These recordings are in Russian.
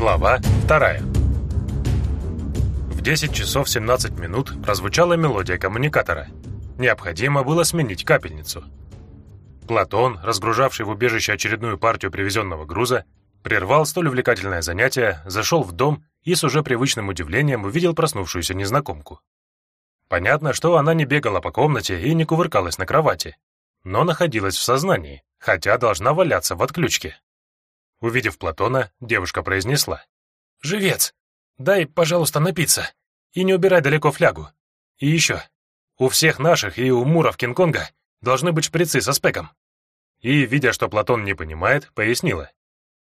Глава 2 В 10 часов 17 минут прозвучала мелодия коммуникатора. Необходимо было сменить капельницу. Платон, разгружавший в убежище очередную партию привезенного груза, прервал столь увлекательное занятие, зашел в дом и с уже привычным удивлением увидел проснувшуюся незнакомку. Понятно, что она не бегала по комнате и не кувыркалась на кровати, но находилась в сознании, хотя должна валяться в отключке. Увидев Платона, девушка произнесла. «Живец, дай, пожалуйста, напиться. И не убирай далеко флягу. И еще. У всех наших и у муров Кинг-Конга должны быть шприцы со спеком». И, видя, что Платон не понимает, пояснила.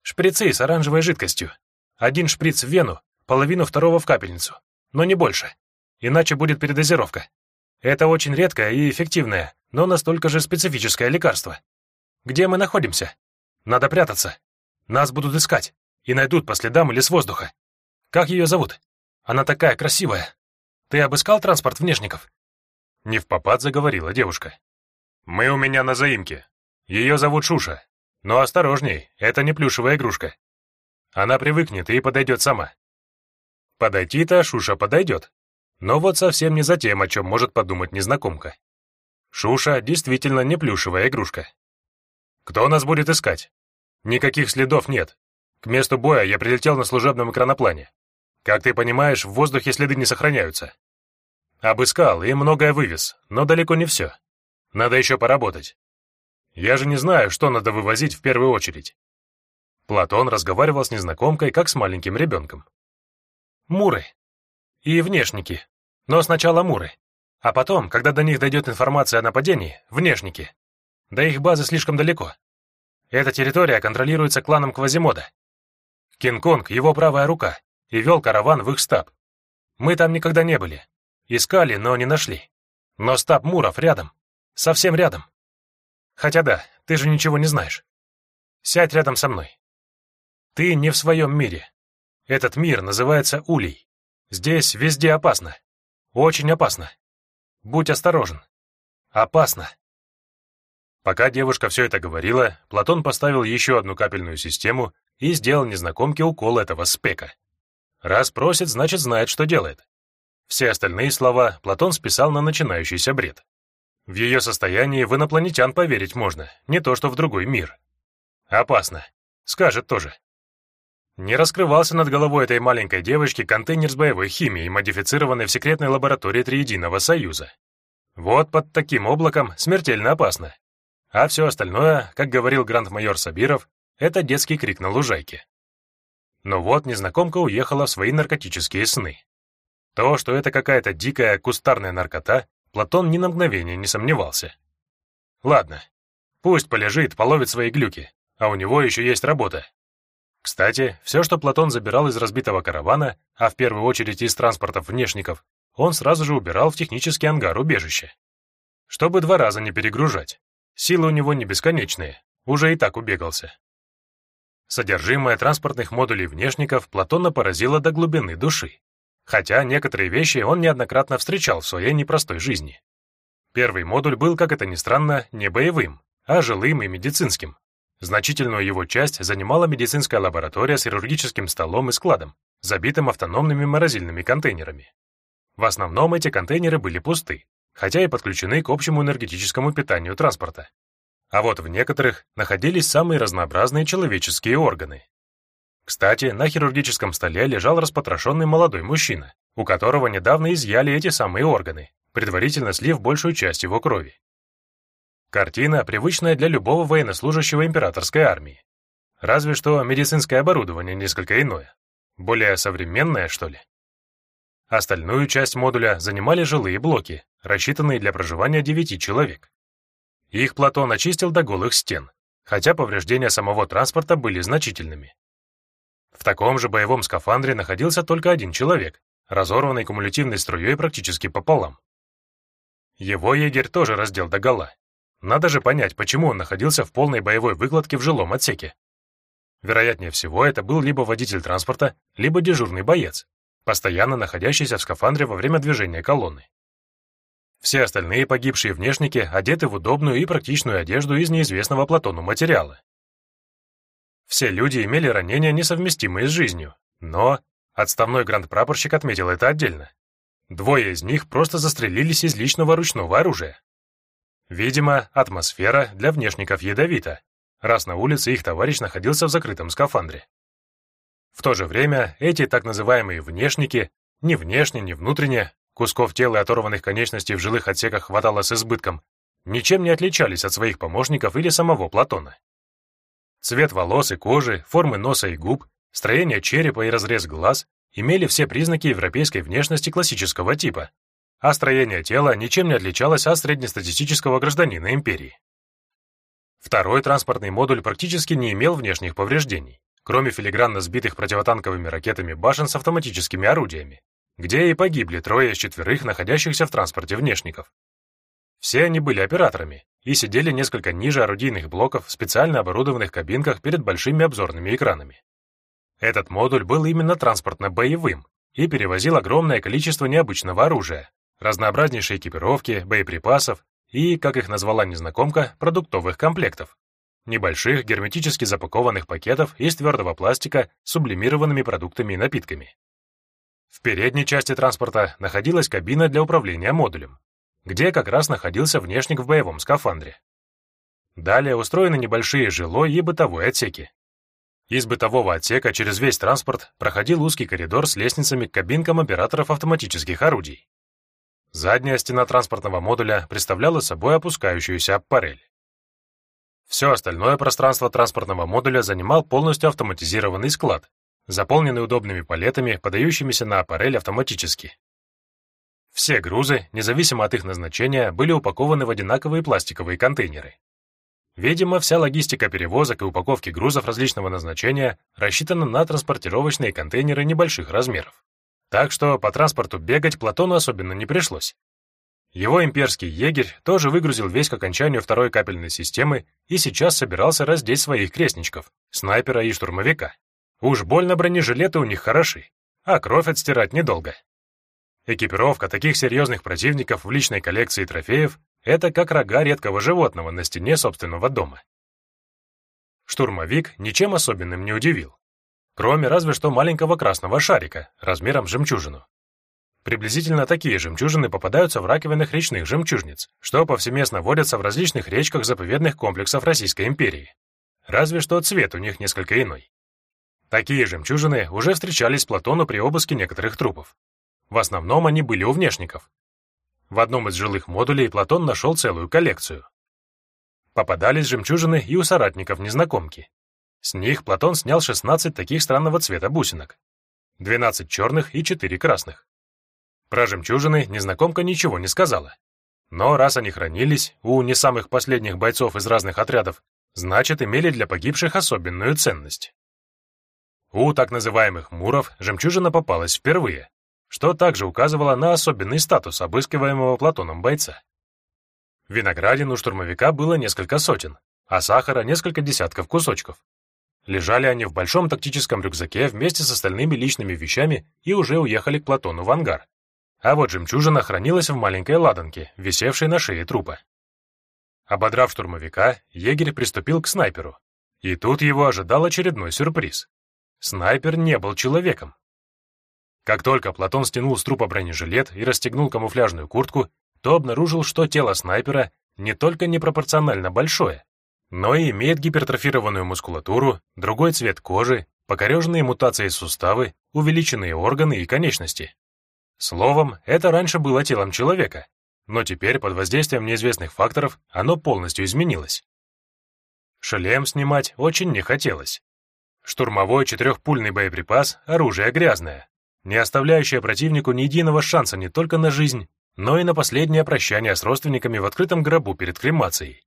«Шприцы с оранжевой жидкостью. Один шприц в вену, половину второго в капельницу. Но не больше. Иначе будет передозировка. Это очень редкое и эффективное, но настолько же специфическое лекарство. Где мы находимся? Надо прятаться. Нас будут искать и найдут по следам или с воздуха. Как ее зовут? Она такая красивая. Ты обыскал транспорт внешников?» Не в попад заговорила девушка. «Мы у меня на заимке. Ее зовут Шуша. Но осторожней, это не плюшевая игрушка. Она привыкнет и подойдет сама. Подойти-то Шуша подойдет. Но вот совсем не за тем, о чем может подумать незнакомка. Шуша действительно не плюшевая игрушка. Кто нас будет искать? Никаких следов нет. К месту боя я прилетел на служебном экраноплане. Как ты понимаешь, в воздухе следы не сохраняются. Обыскал и многое вывез, но далеко не все. Надо еще поработать. Я же не знаю, что надо вывозить в первую очередь. Платон разговаривал с незнакомкой, как с маленьким ребенком. Муры. И внешники. Но сначала муры. А потом, когда до них дойдет информация о нападении, внешники. До их базы слишком далеко. Эта территория контролируется кланом Квазимода. Кинг-Конг — его правая рука, и вел караван в их стаб. Мы там никогда не были. Искали, но не нашли. Но стаб Муров рядом. Совсем рядом. Хотя да, ты же ничего не знаешь. Сядь рядом со мной. Ты не в своем мире. Этот мир называется Улей. Здесь везде опасно. Очень опасно. Будь осторожен. Опасно. Пока девушка все это говорила, Платон поставил еще одну капельную систему и сделал незнакомке укол этого спека. Раз просит, значит знает, что делает. Все остальные слова Платон списал на начинающийся бред. В ее состоянии в инопланетян поверить можно, не то что в другой мир. Опасно. Скажет тоже. Не раскрывался над головой этой маленькой девочки контейнер с боевой химией, модифицированной в секретной лаборатории Триединого Союза. Вот под таким облаком смертельно опасно. А все остальное, как говорил гранд-майор Сабиров, это детский крик на лужайке. Но вот незнакомка уехала в свои наркотические сны. То, что это какая-то дикая кустарная наркота, Платон ни на мгновение не сомневался. Ладно, пусть полежит, половит свои глюки, а у него еще есть работа. Кстати, все, что Платон забирал из разбитого каравана, а в первую очередь из транспортов внешников, он сразу же убирал в технический ангар убежища. Чтобы два раза не перегружать. Силы у него не бесконечные, уже и так убегался. Содержимое транспортных модулей внешников Платона поразило до глубины души, хотя некоторые вещи он неоднократно встречал в своей непростой жизни. Первый модуль был, как это ни странно, не боевым, а жилым и медицинским. Значительную его часть занимала медицинская лаборатория с хирургическим столом и складом, забитым автономными морозильными контейнерами. В основном эти контейнеры были пусты, хотя и подключены к общему энергетическому питанию транспорта. А вот в некоторых находились самые разнообразные человеческие органы. Кстати, на хирургическом столе лежал распотрошенный молодой мужчина, у которого недавно изъяли эти самые органы, предварительно слив большую часть его крови. Картина, привычная для любого военнослужащего императорской армии. Разве что медицинское оборудование несколько иное. Более современное, что ли? Остальную часть модуля занимали жилые блоки, рассчитанные для проживания девяти человек. Их Платон очистил до голых стен, хотя повреждения самого транспорта были значительными. В таком же боевом скафандре находился только один человек, разорванный кумулятивной струей практически пополам. Его егерь тоже раздел догола. Надо же понять, почему он находился в полной боевой выкладке в жилом отсеке. Вероятнее всего, это был либо водитель транспорта, либо дежурный боец, постоянно находящийся в скафандре во время движения колонны. Все остальные погибшие внешники одеты в удобную и практичную одежду из неизвестного Платону материала. Все люди имели ранения, несовместимые с жизнью, но отставной гранд-прапорщик отметил это отдельно. Двое из них просто застрелились из личного ручного оружия. Видимо, атмосфера для внешников ядовита, раз на улице их товарищ находился в закрытом скафандре. В то же время эти так называемые внешники, ни внешне, ни внутренне, кусков тела и оторванных конечностей в жилых отсеках хватало с избытком, ничем не отличались от своих помощников или самого Платона. Цвет волос и кожи, формы носа и губ, строение черепа и разрез глаз имели все признаки европейской внешности классического типа, а строение тела ничем не отличалось от среднестатистического гражданина империи. Второй транспортный модуль практически не имел внешних повреждений, кроме филигранно сбитых противотанковыми ракетами башен с автоматическими орудиями, где и погибли трое из четверых находящихся в транспорте внешников. Все они были операторами и сидели несколько ниже орудийных блоков в специально оборудованных кабинках перед большими обзорными экранами. Этот модуль был именно транспортно-боевым и перевозил огромное количество необычного оружия, разнообразнейшей экипировки, боеприпасов и, как их назвала незнакомка, продуктовых комплектов. Небольших герметически запакованных пакетов из твердого пластика с сублимированными продуктами и напитками. В передней части транспорта находилась кабина для управления модулем, где как раз находился внешник в боевом скафандре. Далее устроены небольшие жилой и бытовой отсеки. Из бытового отсека через весь транспорт проходил узкий коридор с лестницами к кабинкам операторов автоматических орудий. Задняя стена транспортного модуля представляла собой опускающуюся аппарель. Все остальное пространство транспортного модуля занимал полностью автоматизированный склад, заполненный удобными палетами, подающимися на аппарель автоматически. Все грузы, независимо от их назначения, были упакованы в одинаковые пластиковые контейнеры. Видимо, вся логистика перевозок и упаковки грузов различного назначения рассчитана на транспортировочные контейнеры небольших размеров. Так что по транспорту бегать Платону особенно не пришлось. Его имперский егерь тоже выгрузил весь к окончанию второй капельной системы и сейчас собирался раздеть своих крестничков, снайпера и штурмовика. Уж больно бронежилеты у них хороши, а кровь отстирать недолго. Экипировка таких серьезных противников в личной коллекции трофеев — это как рога редкого животного на стене собственного дома. Штурмовик ничем особенным не удивил, кроме разве что маленького красного шарика размером с жемчужину. Приблизительно такие жемчужины попадаются в раковинах речных жемчужниц, что повсеместно водятся в различных речках заповедных комплексов Российской империи. Разве что цвет у них несколько иной. Такие жемчужины уже встречались Платону при обыске некоторых трупов. В основном они были у внешников. В одном из жилых модулей Платон нашел целую коллекцию. Попадались жемчужины и у соратников незнакомки. С них Платон снял 16 таких странного цвета бусинок. 12 черных и 4 красных. Про жемчужины незнакомка ничего не сказала. Но раз они хранились у не самых последних бойцов из разных отрядов, значит, имели для погибших особенную ценность. У так называемых муров жемчужина попалась впервые, что также указывало на особенный статус обыскиваемого Платоном бойца. Виноградин у штурмовика было несколько сотен, а сахара несколько десятков кусочков. Лежали они в большом тактическом рюкзаке вместе с остальными личными вещами и уже уехали к Платону в ангар. А вот жемчужина хранилась в маленькой ладанке, висевшей на шее трупа. Ободрав штурмовика, егерь приступил к снайперу. И тут его ожидал очередной сюрприз. Снайпер не был человеком. Как только Платон стянул с трупа бронежилет и расстегнул камуфляжную куртку, то обнаружил, что тело снайпера не только непропорционально большое, но и имеет гипертрофированную мускулатуру, другой цвет кожи, покореженные мутацией суставы, увеличенные органы и конечности. Словом, это раньше было телом человека, но теперь под воздействием неизвестных факторов оно полностью изменилось. Шлем снимать очень не хотелось. Штурмовой четырехпульный боеприпас — оружие грязное, не оставляющая противнику ни единого шанса не только на жизнь, но и на последнее прощание с родственниками в открытом гробу перед кремацией.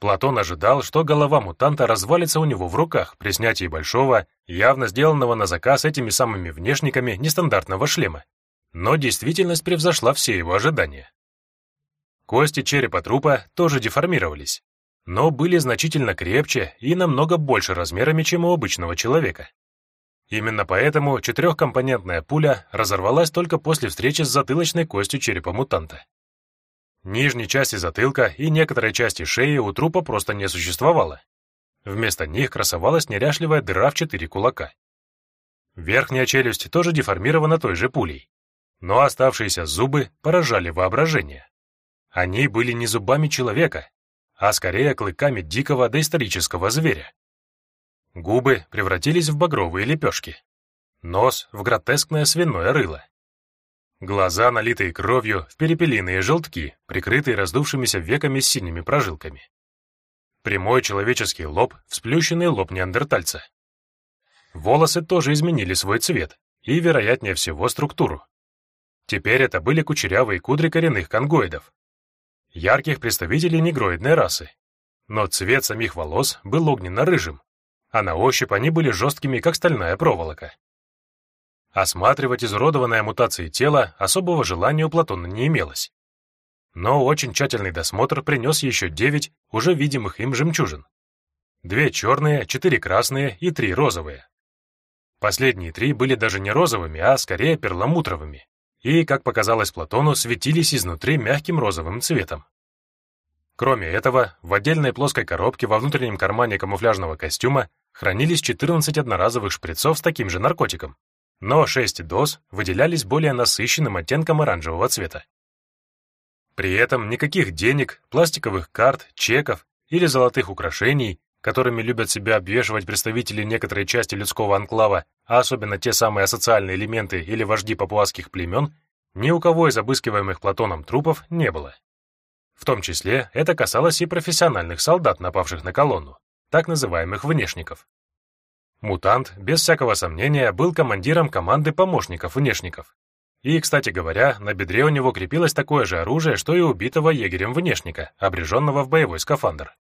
Платон ожидал, что голова мутанта развалится у него в руках при снятии большого, явно сделанного на заказ этими самыми внешниками нестандартного шлема. Но действительность превзошла все его ожидания. Кости черепа трупа тоже деформировались, но были значительно крепче и намного больше размерами, чем у обычного человека. Именно поэтому четырехкомпонентная пуля разорвалась только после встречи с затылочной костью черепа мутанта. Нижней части затылка и некоторой части шеи у трупа просто не существовало. Вместо них красовалась неряшливая дыра в четыре кулака. Верхняя челюсть тоже деформирована той же пулей, но оставшиеся зубы поражали воображение. Они были не зубами человека, а скорее клыками дикого доисторического зверя. Губы превратились в багровые лепешки, нос — в гротескное свиное рыло. Глаза, налитые кровью, в перепелиные желтки, прикрытые раздувшимися веками с синими прожилками. Прямой человеческий лоб, всплющенный лоб неандертальца. Волосы тоже изменили свой цвет и, вероятнее всего, структуру. Теперь это были кучерявые кудри коренных конгоидов. Ярких представителей негроидной расы. Но цвет самих волос был огненно-рыжим, а на ощупь они были жесткими, как стальная проволока. Осматривать изуродованное мутацией тело особого желания у Платона не имелось. Но очень тщательный досмотр принес еще девять уже видимых им жемчужин. Две черные, четыре красные и три розовые. Последние три были даже не розовыми, а скорее перламутровыми, и, как показалось Платону, светились изнутри мягким розовым цветом. Кроме этого, в отдельной плоской коробке во внутреннем кармане камуфляжного костюма хранились 14 одноразовых шприцов с таким же наркотиком, но 6 доз выделялись более насыщенным оттенком оранжевого цвета. При этом никаких денег, пластиковых карт, чеков или золотых украшений, которыми любят себя обвешивать представители некоторой части людского анклава, а особенно те самые асоциальные элементы или вожди папуасских племен, ни у кого из обыскиваемых Платоном трупов не было. В том числе это касалось и профессиональных солдат, напавших на колонну, так называемых внешников. Мутант, без всякого сомнения, был командиром команды помощников-внешников. И, кстати говоря, на бедре у него крепилось такое же оружие, что и убитого егерем внешника, обреженного в боевой скафандр.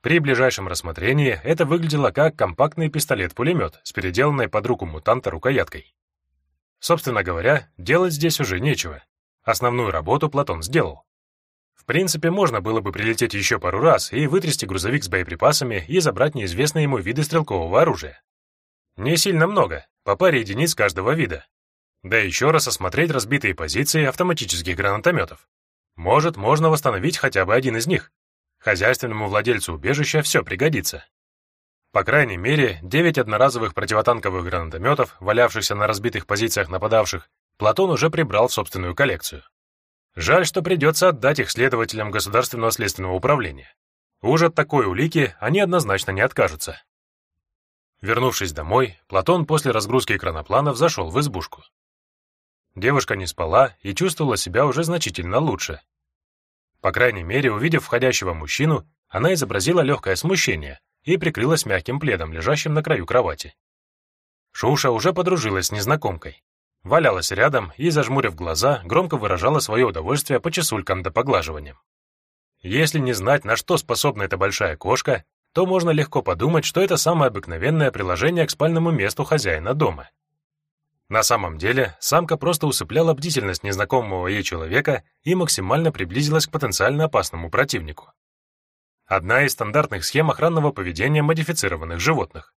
При ближайшем рассмотрении это выглядело как компактный пистолет-пулемет с переделанной под руку мутанта рукояткой. Собственно говоря, делать здесь уже нечего. Основную работу Платон сделал. В принципе, можно было бы прилететь еще пару раз и вытрясти грузовик с боеприпасами и забрать неизвестные ему виды стрелкового оружия. Не сильно много, по паре единиц каждого вида. Да еще раз осмотреть разбитые позиции автоматических гранатометов. Может, можно восстановить хотя бы один из них. Хозяйственному владельцу убежища все пригодится. По крайней мере, девять одноразовых противотанковых гранатометов, валявшихся на разбитых позициях нападавших, Платон уже прибрал в собственную коллекцию. Жаль, что придется отдать их следователям Государственного следственного управления. Уж от такой улики они однозначно не откажутся. Вернувшись домой, Платон после разгрузки экранопланов зашел в избушку. Девушка не спала и чувствовала себя уже значительно лучше. По крайней мере, увидев входящего мужчину, она изобразила легкое смущение и прикрылась мягким пледом, лежащим на краю кровати. Шуша уже подружилась с незнакомкой валялась рядом и, зажмурив глаза, громко выражала свое удовольствие по чесулькам да поглаживаниям. Если не знать, на что способна эта большая кошка, то можно легко подумать, что это самое обыкновенное приложение к спальному месту хозяина дома. На самом деле, самка просто усыпляла бдительность незнакомого ей человека и максимально приблизилась к потенциально опасному противнику. Одна из стандартных схем охранного поведения модифицированных животных.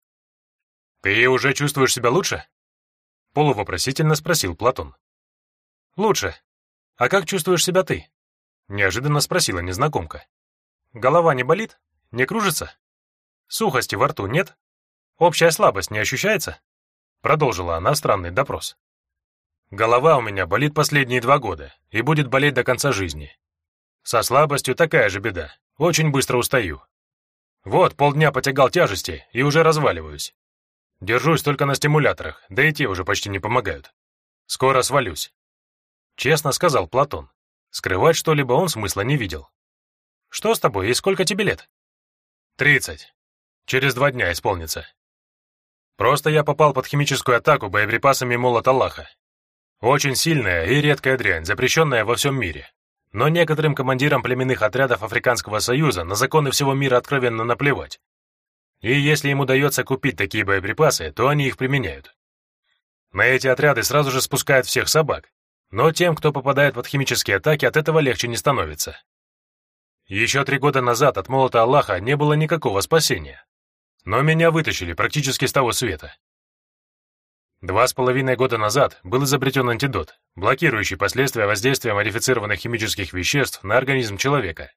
«Ты уже чувствуешь себя лучше?» Полувопросительно спросил Платон. «Лучше. А как чувствуешь себя ты?» Неожиданно спросила незнакомка. «Голова не болит? Не кружится? Сухости во рту нет? Общая слабость не ощущается?» Продолжила она странный допрос. «Голова у меня болит последние два года и будет болеть до конца жизни. Со слабостью такая же беда. Очень быстро устаю. Вот, полдня потягал тяжести и уже разваливаюсь. Держусь только на стимуляторах, да и те уже почти не помогают. Скоро свалюсь. Честно сказал Платон. Скрывать что-либо он смысла не видел. Что с тобой и сколько тебе лет? Тридцать. Через два дня исполнится. Просто я попал под химическую атаку боеприпасами молот Аллаха. Очень сильная и редкая дрянь, запрещенная во всем мире. Но некоторым командирам племенных отрядов Африканского Союза на законы всего мира откровенно наплевать. И если им удается купить такие боеприпасы, то они их применяют. На эти отряды сразу же спускают всех собак, но тем, кто попадает под химические атаки, от этого легче не становится. Еще три года назад от молота Аллаха не было никакого спасения. Но меня вытащили практически с того света. Два с половиной года назад был изобретен антидот, блокирующий последствия воздействия модифицированных химических веществ на организм человека.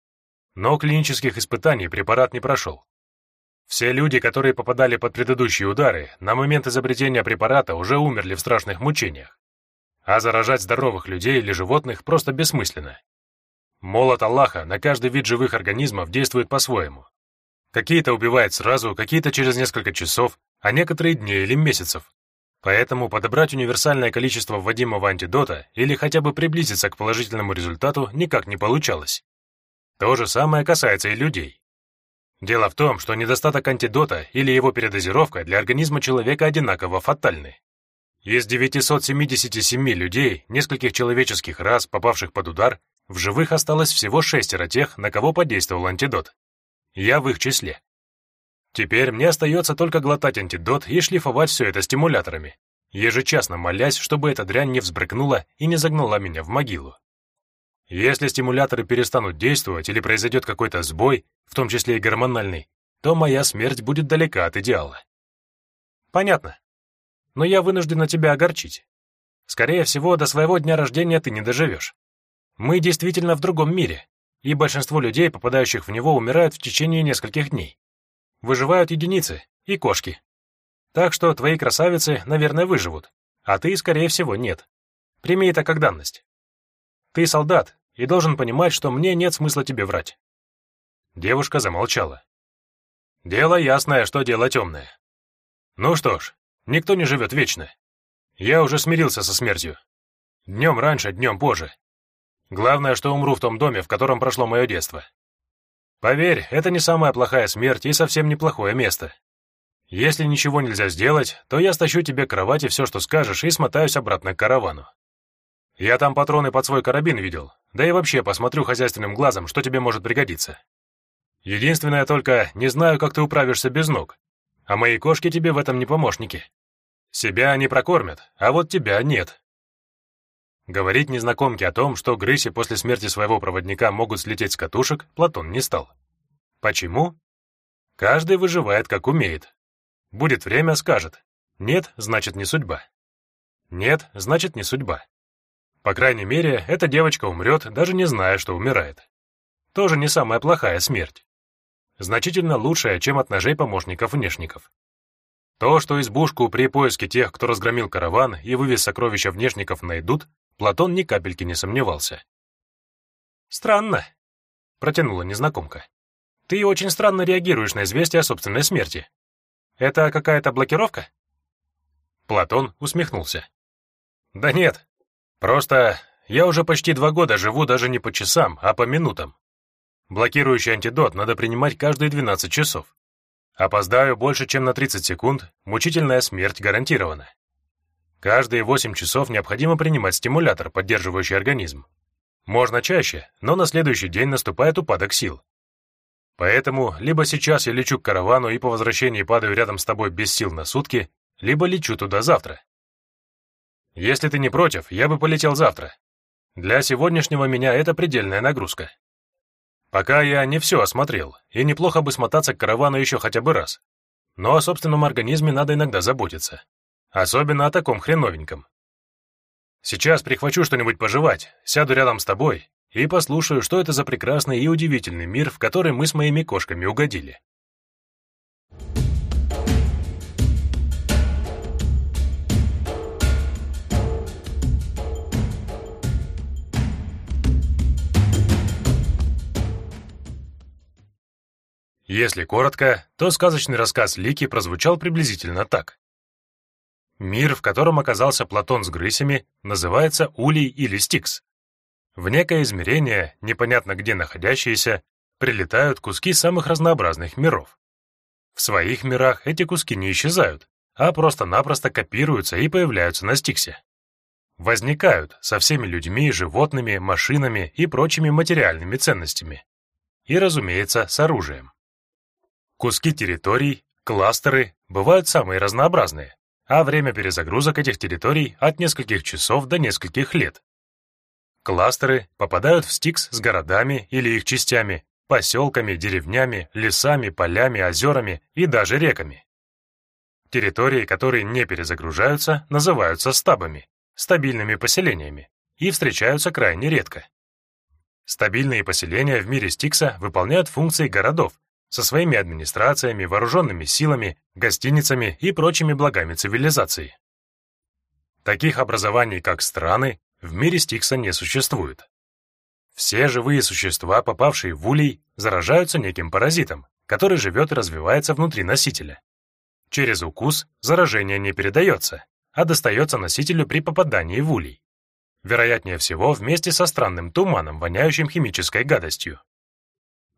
Но клинических испытаний препарат не прошел. Все люди, которые попадали под предыдущие удары, на момент изобретения препарата уже умерли в страшных мучениях. А заражать здоровых людей или животных просто бессмысленно. Молот Аллаха на каждый вид живых организмов действует по-своему. Какие-то убивает сразу, какие-то через несколько часов, а некоторые дней или месяцев. Поэтому подобрать универсальное количество вводимого антидота или хотя бы приблизиться к положительному результату никак не получалось. То же самое касается и людей. Дело в том, что недостаток антидота или его передозировка для организма человека одинаково фатальны. Из 977 людей, нескольких человеческих рас, попавших под удар, в живых осталось всего шестеро тех, на кого подействовал антидот. Я в их числе. Теперь мне остается только глотать антидот и шлифовать все это стимуляторами, ежечасно молясь, чтобы эта дрянь не взбрыкнула и не загнала меня в могилу. Если стимуляторы перестанут действовать или произойдет какой-то сбой, в том числе и гормональный, то моя смерть будет далека от идеала. Понятно. Но я вынуждена тебя огорчить. Скорее всего, до своего дня рождения ты не доживешь. Мы действительно в другом мире, и большинство людей, попадающих в него, умирают в течение нескольких дней. Выживают единицы и кошки. Так что твои красавицы, наверное, выживут, а ты, скорее всего, нет. Прими это как данность. Ты солдат и должен понимать, что мне нет смысла тебе врать». Девушка замолчала. «Дело ясное, что дело темное. Ну что ж, никто не живет вечно. Я уже смирился со смертью. Днем раньше, днем позже. Главное, что умру в том доме, в котором прошло мое детство. Поверь, это не самая плохая смерть и совсем неплохое место. Если ничего нельзя сделать, то я стащу тебе кровать и все, что скажешь, и смотаюсь обратно к каравану. Я там патроны под свой карабин видел, да и вообще посмотрю хозяйственным глазом, что тебе может пригодиться. Единственное только, не знаю, как ты управишься без ног, а мои кошки тебе в этом не помощники. Себя они прокормят, а вот тебя нет. Говорить незнакомке о том, что грыси после смерти своего проводника могут слететь с катушек, Платон не стал. Почему? Каждый выживает, как умеет. Будет время, скажет. Нет, значит, не судьба. Нет, значит, не судьба. По крайней мере, эта девочка умрет, даже не зная, что умирает. Тоже не самая плохая смерть. Значительно лучшая, чем от ножей помощников-внешников. То, что избушку при поиске тех, кто разгромил караван и вывез сокровища внешников, найдут, Платон ни капельки не сомневался. «Странно», — протянула незнакомка. «Ты очень странно реагируешь на известие о собственной смерти. Это какая-то блокировка?» Платон усмехнулся. «Да нет, Просто я уже почти два года живу даже не по часам, а по минутам. Блокирующий антидот надо принимать каждые 12 часов. Опоздаю больше, чем на 30 секунд, мучительная смерть гарантирована. Каждые 8 часов необходимо принимать стимулятор, поддерживающий организм. Можно чаще, но на следующий день наступает упадок сил. Поэтому либо сейчас я лечу к каравану и по возвращении падаю рядом с тобой без сил на сутки, либо лечу туда завтра. Если ты не против, я бы полетел завтра. Для сегодняшнего меня это предельная нагрузка. Пока я не все осмотрел, и неплохо бы смотаться к каравану еще хотя бы раз. Но о собственном организме надо иногда заботиться. Особенно о таком хреновеньком. Сейчас прихвачу что-нибудь пожевать, сяду рядом с тобой и послушаю, что это за прекрасный и удивительный мир, в который мы с моими кошками угодили. Если коротко, то сказочный рассказ Лики прозвучал приблизительно так. Мир, в котором оказался Платон с грысями, называется Улей или Стикс. В некое измерение, непонятно где находящиеся, прилетают куски самых разнообразных миров. В своих мирах эти куски не исчезают, а просто-напросто копируются и появляются на Стиксе. Возникают со всеми людьми, животными, машинами и прочими материальными ценностями. И, разумеется, с оружием. Куски территорий, кластеры бывают самые разнообразные, а время перезагрузок этих территорий от нескольких часов до нескольких лет. Кластеры попадают в стикс с городами или их частями, поселками, деревнями, лесами, полями, озерами и даже реками. Территории, которые не перезагружаются, называются стабами, стабильными поселениями, и встречаются крайне редко. Стабильные поселения в мире Стикса выполняют функции городов, со своими администрациями, вооруженными силами, гостиницами и прочими благами цивилизации. Таких образований, как страны, в мире Стикса не существует. Все живые существа, попавшие в улей, заражаются неким паразитом, который живет и развивается внутри носителя. Через укус заражение не передается, а достается носителю при попадании в улей. Вероятнее всего, вместе со странным туманом, воняющим химической гадостью.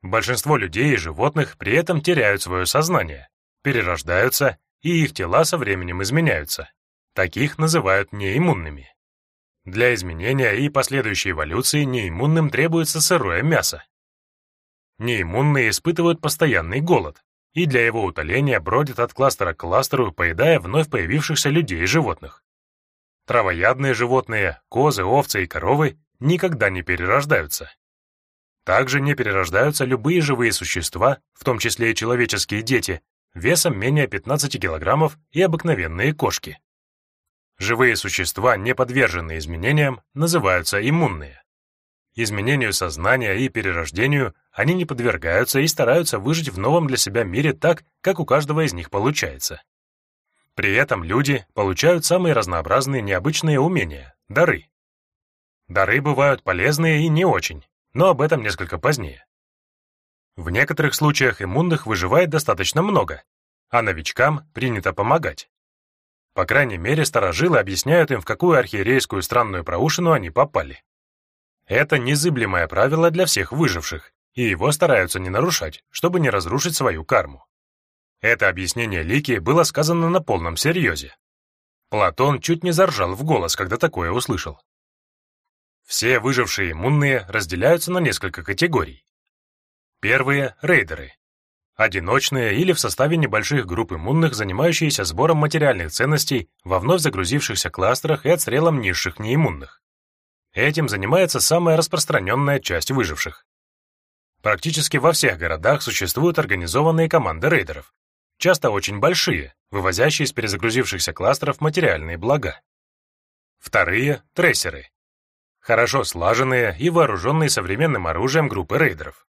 Большинство людей и животных при этом теряют свое сознание, перерождаются, и их тела со временем изменяются. Таких называют неиммунными. Для изменения и последующей эволюции неиммунным требуется сырое мясо. Неиммунные испытывают постоянный голод, и для его утоления бродят от кластера к кластеру, поедая вновь появившихся людей и животных. Травоядные животные, козы, овцы и коровы никогда не перерождаются. Также не перерождаются любые живые существа, в том числе и человеческие дети, весом менее 15 килограммов и обыкновенные кошки. Живые существа, не подверженные изменениям, называются иммунные. Изменению сознания и перерождению они не подвергаются и стараются выжить в новом для себя мире так, как у каждого из них получается. При этом люди получают самые разнообразные необычные умения, дары. Дары бывают полезные и не очень, но об этом несколько позднее. В некоторых случаях иммунных выживает достаточно много, а новичкам принято помогать. По крайней мере, старожилы объясняют им, в какую архиерейскую странную проушину они попали. Это незыблемое правило для всех выживших, и его стараются не нарушать, чтобы не разрушить свою карму. Это объяснение Лики было сказано на полном серьезе. Платон чуть не заржал в голос, когда такое услышал. Все выжившие иммунные разделяются на несколько категорий. Первые — рейдеры. Одиночные или в составе небольших групп иммунных, занимающиеся сбором материальных ценностей во вновь загрузившихся кластерах и отстрелом низших неиммунных. Этим занимается самая распространенная часть выживших. Практически во всех городах существуют организованные команды рейдеров, часто очень большие, вывозящие из перезагрузившихся кластеров материальные блага. Вторые — трессеры, хорошо слаженные и вооруженные современным оружием группы рейдеров.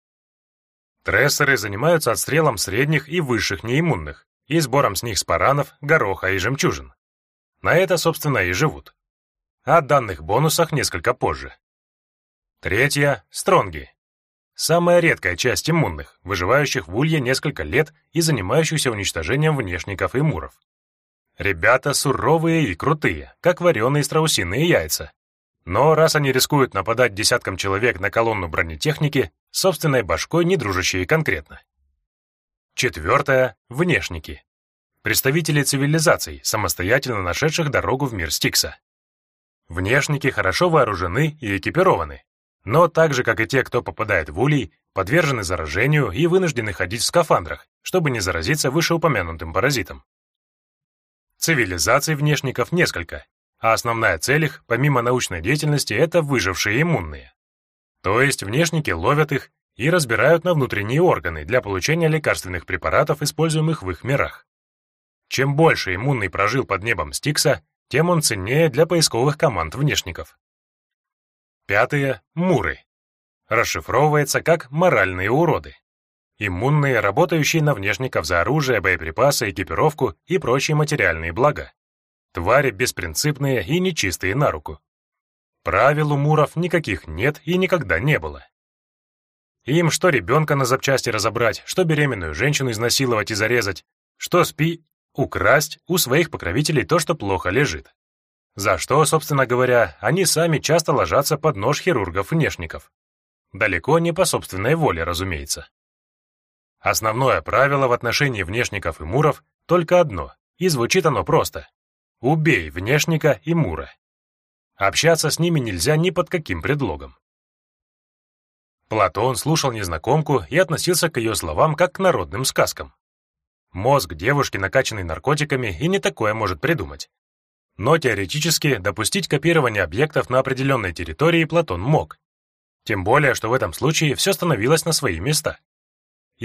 Трессеры занимаются отстрелом средних и высших неиммунных и сбором с них спаранов, гороха и жемчужин. На это, собственно, и живут. О данных бонусах несколько позже. Третья — стронги. Самая редкая часть иммунных, выживающих в улье несколько лет и занимающихся уничтожением внешников и муров. Ребята суровые и крутые, как вареные страусиные яйца, но раз они рискуют нападать десяткам человек на колонну бронетехники, собственной башкой не дружащие конкретно. Четвертое — внешники. Представители цивилизаций, самостоятельно нашедших дорогу в мир Стикса. Внешники хорошо вооружены и экипированы, но так же, как и те, кто попадает в улей, подвержены заражению и вынуждены ходить в скафандрах, чтобы не заразиться вышеупомянутым паразитом. Цивилизаций внешников несколько, а основная цель их, помимо научной деятельности, это выжившие иммунные. То есть внешники ловят их и разбирают на внутренние органы для получения лекарственных препаратов, используемых в их мирах. Чем больше иммунный прожил под небом Стикса, тем он ценнее для поисковых команд внешников. Пятые — муры. Расшифровывается как «моральные уроды». Иммунные, работающие на внешников за оружие, боеприпасы, экипировку и прочие материальные блага. Твари беспринципные и нечистые на руку. Правил у муров никаких нет и никогда не было. Им что ребенка на запчасти разобрать, что беременную женщину изнасиловать и зарезать, что спи, украсть у своих покровителей то, что плохо лежит. За что, собственно говоря, они сами часто ложатся под нож хирургов-внешников. Далеко не по собственной воле, разумеется. Основное правило в отношении внешников и муров только одно, и звучит оно просто Убей внешника и Мура. Общаться с ними нельзя ни под каким предлогом. Платон слушал незнакомку и относился к ее словам как к народным сказкам. Мозг девушки, накачанный наркотиками, и не такое может придумать. Но теоретически допустить копирование объектов на определенной территории Платон мог. Тем более, что в этом случае все становилось на свои места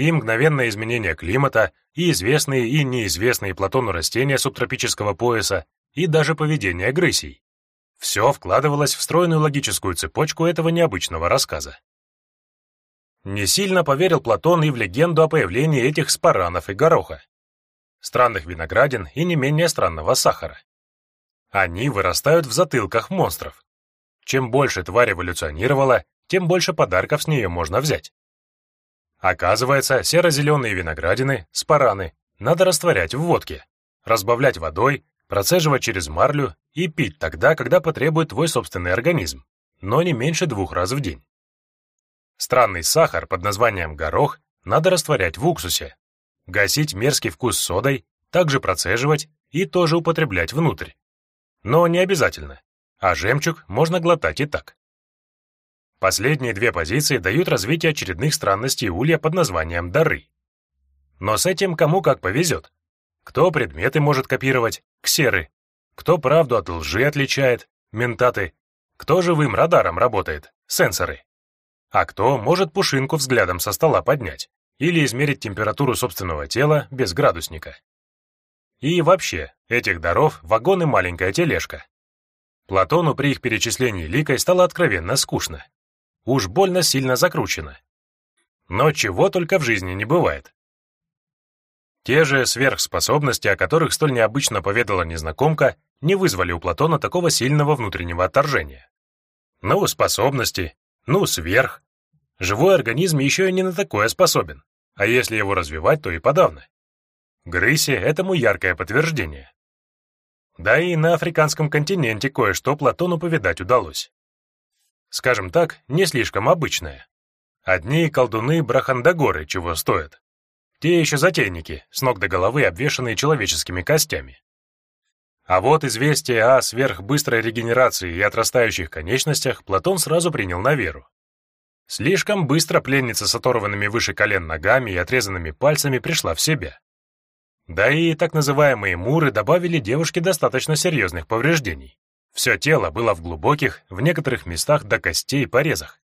и мгновенное изменение климата, и известные и неизвестные Платону растения субтропического пояса, и даже поведение грысей. Все вкладывалось в стройную логическую цепочку этого необычного рассказа. не сильно поверил Платон и в легенду о появлении этих спаранов и гороха, странных виноградин и не менее странного сахара. Они вырастают в затылках монстров. Чем больше тварь эволюционировала, тем больше подарков с нее можно взять. Оказывается, серо-зеленые виноградины, спараны, надо растворять в водке, разбавлять водой, процеживать через марлю и пить тогда, когда потребует твой собственный организм, но не меньше двух раз в день. Странный сахар под названием горох надо растворять в уксусе, гасить мерзкий вкус содой, также процеживать и тоже употреблять внутрь. Но не обязательно, а жемчуг можно глотать и так. Последние две позиции дают развитие очередных странностей улья под названием «дары». Но с этим кому как повезет. Кто предметы может копировать, ксеры, кто правду от лжи отличает, ментаты, кто живым радаром работает, сенсоры. А кто может пушинку взглядом со стола поднять или измерить температуру собственного тела без градусника. И вообще, этих даров вагон и маленькая тележка. Платону при их перечислении ликой стало откровенно скучно. Уж больно сильно закручено. Но чего только в жизни не бывает. Те же сверхспособности, о которых столь необычно поведала незнакомка, не вызвали у Платона такого сильного внутреннего отторжения. Ну, способности, ну, сверх. Живой организм еще и не на такое способен, а если его развивать, то и подавно. Грыси — этому яркое подтверждение. Да и на африканском континенте кое-что Платону повидать удалось. Скажем так, не слишком обычное. Одни колдуны-брахандагоры чего стоят. Те еще затейники, с ног до головы обвешанные человеческими костями. А вот известие о сверхбыстрой регенерации и отрастающих конечностях Платон сразу принял на веру. Слишком быстро пленница с оторванными выше колен ногами и отрезанными пальцами пришла в себя. Да и так называемые муры добавили девушке достаточно серьезных повреждений. Все тело было в глубоких, в некоторых местах до костей порезах.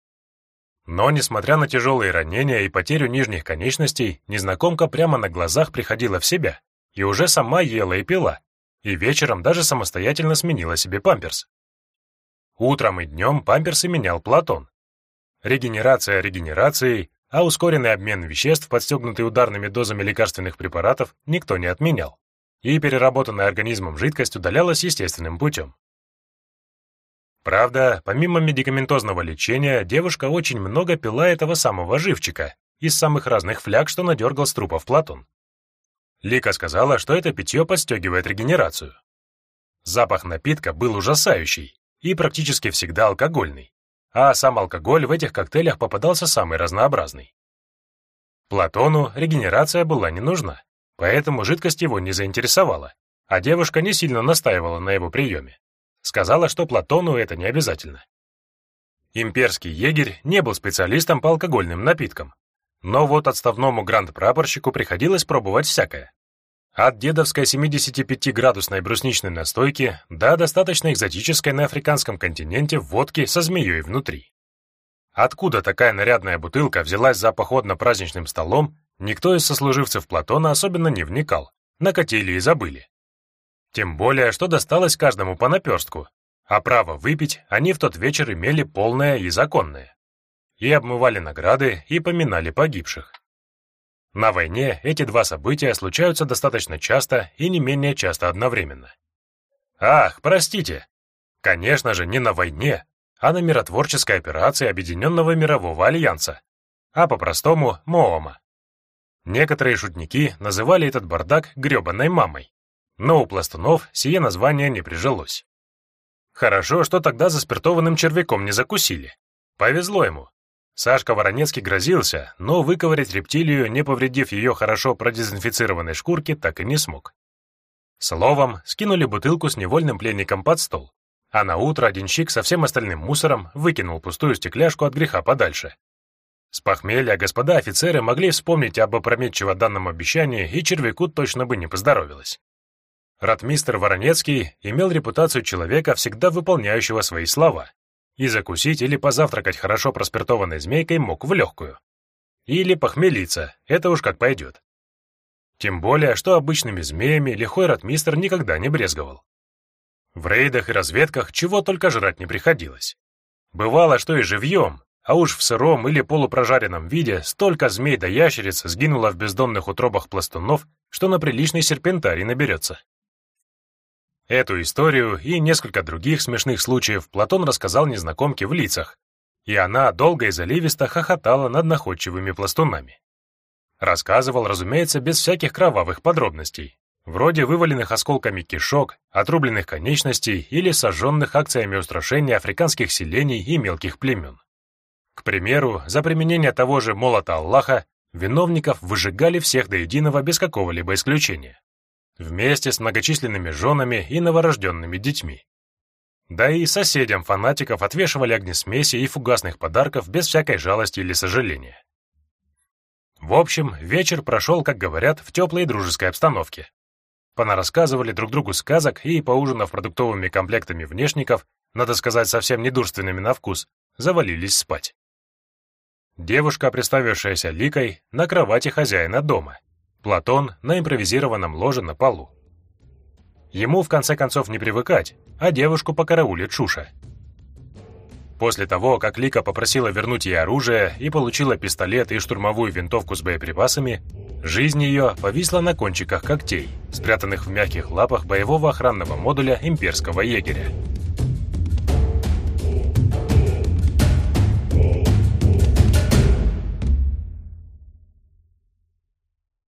Но, несмотря на тяжелые ранения и потерю нижних конечностей, незнакомка прямо на глазах приходила в себя и уже сама ела и пила, и вечером даже самостоятельно сменила себе памперс. Утром и днем памперсы менял Платон. Регенерация регенерацией, а ускоренный обмен веществ, подстегнутый ударными дозами лекарственных препаратов, никто не отменял, и переработанная организмом жидкость удалялась естественным путем. Правда, помимо медикаментозного лечения, девушка очень много пила этого самого живчика из самых разных фляг, что надергал с трупов Платон. Лика сказала, что это питье подстегивает регенерацию. Запах напитка был ужасающий и практически всегда алкогольный, а сам алкоголь в этих коктейлях попадался самый разнообразный. Платону регенерация была не нужна, поэтому жидкость его не заинтересовала, а девушка не сильно настаивала на его приеме. Сказала, что Платону это не обязательно. Имперский егерь не был специалистом по алкогольным напиткам, но вот отставному гранд-прапорщику приходилось пробовать всякое. От дедовской 75-градусной брусничной настойки до достаточно экзотической на африканском континенте водки со змеей внутри. Откуда такая нарядная бутылка взялась за походно-праздничным столом, никто из сослуживцев Платона особенно не вникал, накатили и забыли. Тем более, что досталось каждому по наперстку, а право выпить они в тот вечер имели полное и законное. И обмывали награды, и поминали погибших. На войне эти два события случаются достаточно часто и не менее часто одновременно. Ах, простите! Конечно же, не на войне, а на миротворческой операции Объединенного мирового альянса, а по-простому МООМа. Некоторые шутники называли этот бардак грёбаной мамой но у пластунов сие название не прижилось. Хорошо, что тогда заспиртованным червяком не закусили. Повезло ему. Сашка Воронецкий грозился, но выковырять рептилию, не повредив ее хорошо продезинфицированной шкурки, так и не смог. Словом, скинули бутылку с невольным пленником под стол, а на утро один щик со всем остальным мусором выкинул пустую стекляшку от греха подальше. С похмелья господа офицеры могли вспомнить об опрометчиво данном обещании, и червяку точно бы не поздоровилось. Ратмистр Воронецкий имел репутацию человека, всегда выполняющего свои слова, и закусить или позавтракать хорошо проспиртованной змейкой мог в легкую. Или похмелиться, это уж как пойдет. Тем более, что обычными змеями лихой ратмистр никогда не брезговал. В рейдах и разведках чего только жрать не приходилось. Бывало, что и живьем, а уж в сыром или полупрожаренном виде столько змей да ящериц сгинуло в бездонных утробах пластунов, что на приличный серпентарий наберется. Эту историю и несколько других смешных случаев Платон рассказал незнакомке в лицах, и она долго и заливисто хохотала над находчивыми пластунами. Рассказывал, разумеется, без всяких кровавых подробностей, вроде вываленных осколками кишок, отрубленных конечностей или сожженных акциями устрашения африканских селений и мелких племен. К примеру, за применение того же молота Аллаха виновников выжигали всех до единого без какого-либо исключения, вместе с многочисленными женами и новорожденными детьми. Да и соседям фанатиков отвешивали огнесмеси и фугасных подарков без всякой жалости или сожаления. В общем, вечер прошел, как говорят, в теплой дружеской обстановке. Понарассказывали друг другу сказок и, поужинав продуктовыми комплектами внешников, надо сказать, совсем недурственными на вкус, завалились спать. Девушка, представившаяся Ликой, на кровати хозяина дома. Платон на импровизированном ложе на полу. Ему, в конце концов, не привыкать, а девушку покараулит Шуша. После того, как Лика попросила вернуть ей оружие и получила пистолет и штурмовую винтовку с боеприпасами, жизнь ее повисла на кончиках когтей, спрятанных в мягких лапах боевого охранного модуля имперского егеря.